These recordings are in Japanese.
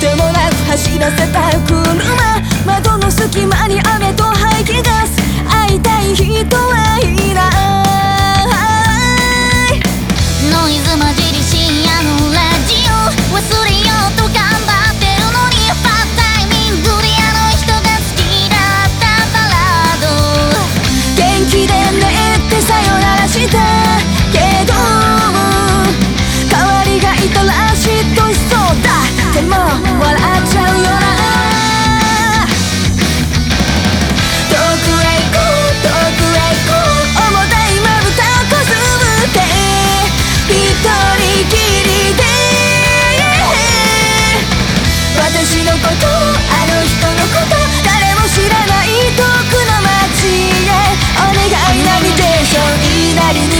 てもなく走らせた車窓の隙間に雨と排気ガス会いたい人はいない。ノイズ混じり深夜のラジオ忘れようと頑張ってるのにバッタイミングであの人が好きだったバラード元気でねってさよならした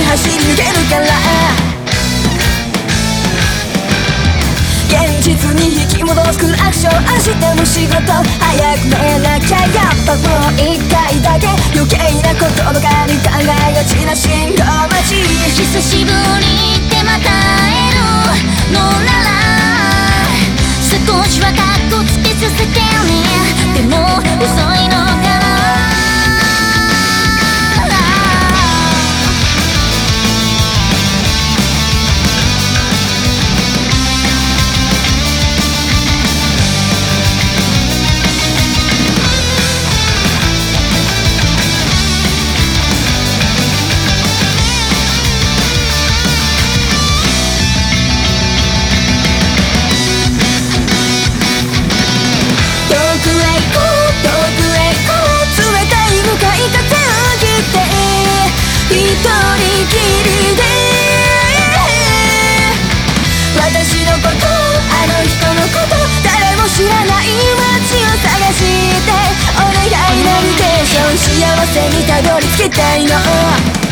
走り抜けるから。現実に引き戻すクラクション明日も仕事早く寝なきゃやっぱもう一回だけ余計なことばか。り考えがちな信号待ち久しぶりってまた会えるのなら。少しは幸せにたどり着きたいの